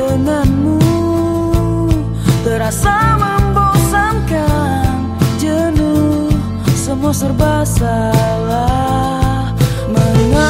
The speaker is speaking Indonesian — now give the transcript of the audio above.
denganmu Terasa membosankan. Jenuh Semua serba salah. Mengapa